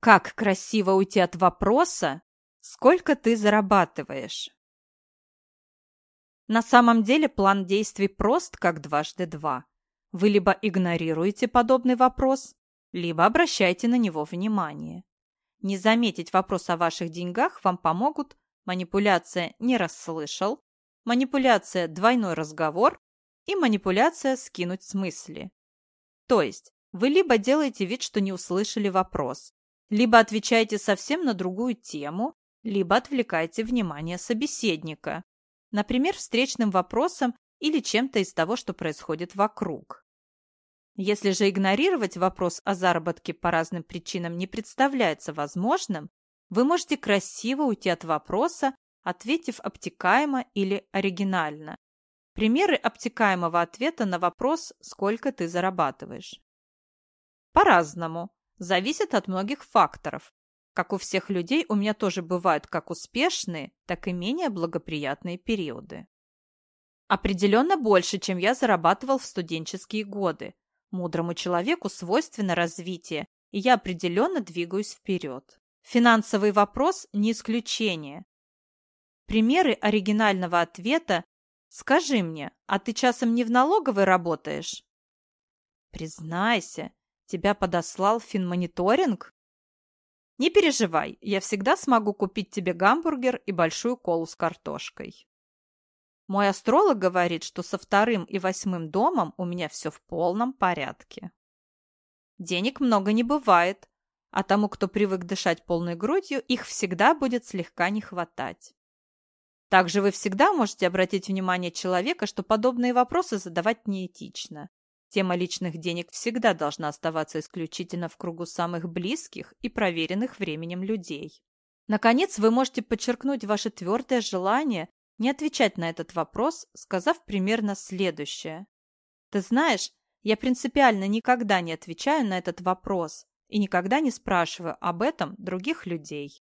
Как красиво уйти от вопроса, сколько ты зарабатываешь? На самом деле план действий прост, как дважды два. Вы либо игнорируете подобный вопрос, либо обращайте на него внимание. Не заметить вопрос о ваших деньгах вам помогут манипуляция «не расслышал», манипуляция «двойной разговор» и манипуляция «скинуть с мысли». То есть вы либо делаете вид, что не услышали вопрос, либо отвечаете совсем на другую тему, либо отвлекаете внимание собеседника, например, встречным вопросом или чем-то из того, что происходит вокруг. Если же игнорировать вопрос о заработке по разным причинам не представляется возможным, вы можете красиво уйти от вопроса, ответив обтекаемо или оригинально. Примеры обтекаемого ответа на вопрос «Сколько ты зарабатываешь?» По-разному. Зависит от многих факторов. Как у всех людей, у меня тоже бывают как успешные, так и менее благоприятные периоды. Определенно больше, чем я зарабатывал в студенческие годы. Мудрому человеку свойственно развитие, и я определенно двигаюсь вперед. Финансовый вопрос не исключение. Примеры оригинального ответа «Скажи мне, а ты часом не в налоговой работаешь?» «Признайся, тебя подослал финмониторинг?» «Не переживай, я всегда смогу купить тебе гамбургер и большую колу с картошкой». Мой астролог говорит, что со вторым и восьмым домом у меня все в полном порядке. Денег много не бывает, а тому, кто привык дышать полной грудью, их всегда будет слегка не хватать. Также вы всегда можете обратить внимание человека, что подобные вопросы задавать неэтично. Тема личных денег всегда должна оставаться исключительно в кругу самых близких и проверенных временем людей. Наконец, вы можете подчеркнуть ваше твердое желание не отвечать на этот вопрос, сказав примерно следующее. «Ты знаешь, я принципиально никогда не отвечаю на этот вопрос, и никогда не спрашиваю об этом других людей.